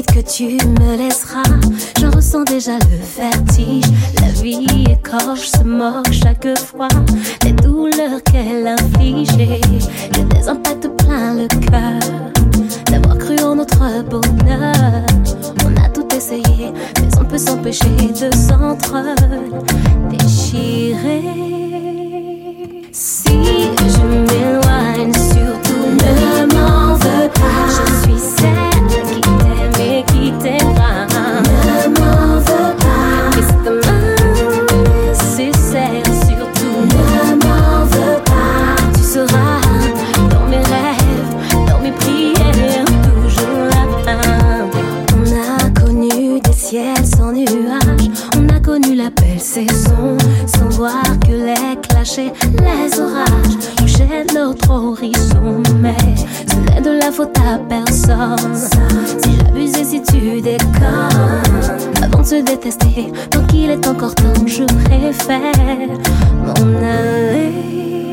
que tu me laisseras. J'en ressens déjà le vertige. La vie écorche, se moque chaque fois. Les douleurs qu'elle inflige, des impacts plein le cœur. D'avoir cru en notre bonheur. On a tout essayé, mais on peut s'empêcher de s'entre déchirer. Sans nuages, on a connu la belle saison, sans voir que les clashs et les orages touchaient notre horizon. Mais ce n'est de la faute à personne. Si j'abuse et si tu déconnes, avant de se détester, tant qu'il est encore temps, je préfère m'en aller.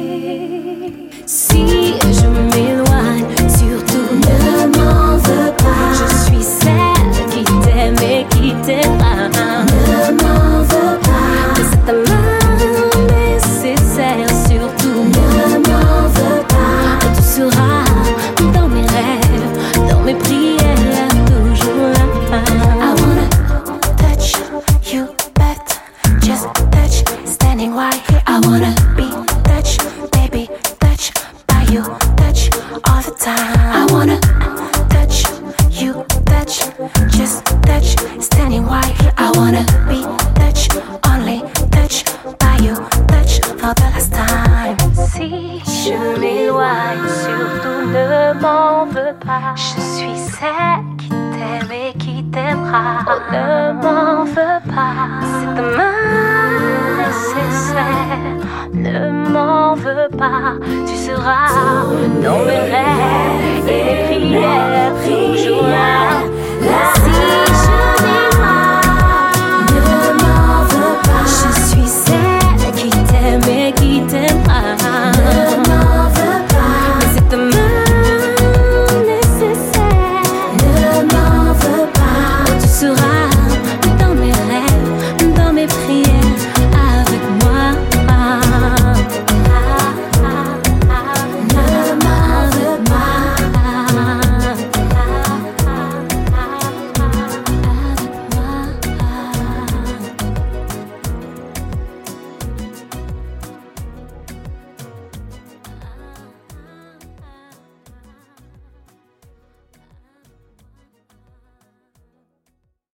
Standing right here. I wanna be touched, baby, touch by you, touch all the time. I wanna touch you, touch, just touch, standing here. I wanna be touched, only touch by you, touch for the last time. Si je m'éloigne, surtout ne m'en veux pas. Je suis celle qui t'aime et qui t'aimera. Oh, Ne m'en veux pas, tu seras dans mes rêves et rivières, rouges ou. Si je ne m'en veux pas. Je suis celle qui t'aime et qui t'aimera. Ne m'en veux pas, c'est de nécessaire. Ne m'en veux pas, tu seras.